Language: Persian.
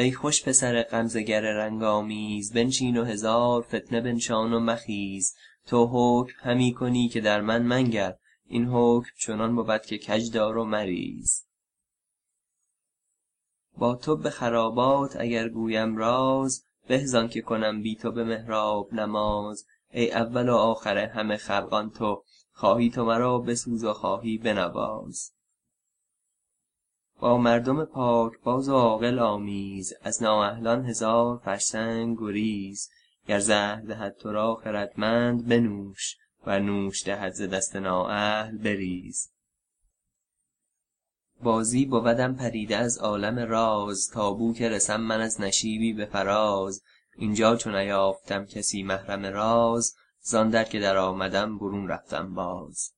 ای خوش پسر غمزه گر رنگ آمیز بنشین و هزار فتنه بنشان و مخیز. تو حکم همی کنی که در من منگر این حکم چنان بود که کژ دار و مریز با تو به خرابات اگر گویم راز به زآنکه کنم بی تو به محراب نماز. ای اول و آخر همه خلقان تو خواهی تو مرا بسوز و خواهی بنواز. با مردم پاکباز و عاقل آمیز از نااهلان هزار فرسنگ گریز. گر زهر دهد تو را خردمند بنوش ور نوش دهد ز دست نااهل بریز. بازی بودم پریده از عالم راز تا بو که رسم من از نشیبی به فراز. اینجا چو نیافتم کسی محرم راز زان در که درآمدم برون رفتم باز.